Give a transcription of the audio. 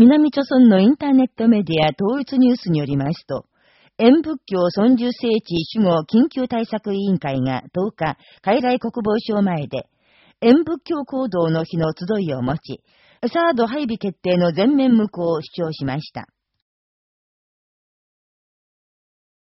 南朝村のインターネットメディア統一ニュースによりますと、縁仏教尊重聖地守護緊急対策委員会が10日、海来国防省前で、縁仏教行動の日の集いを持ち、サード配備決定の全面無効を主張しました。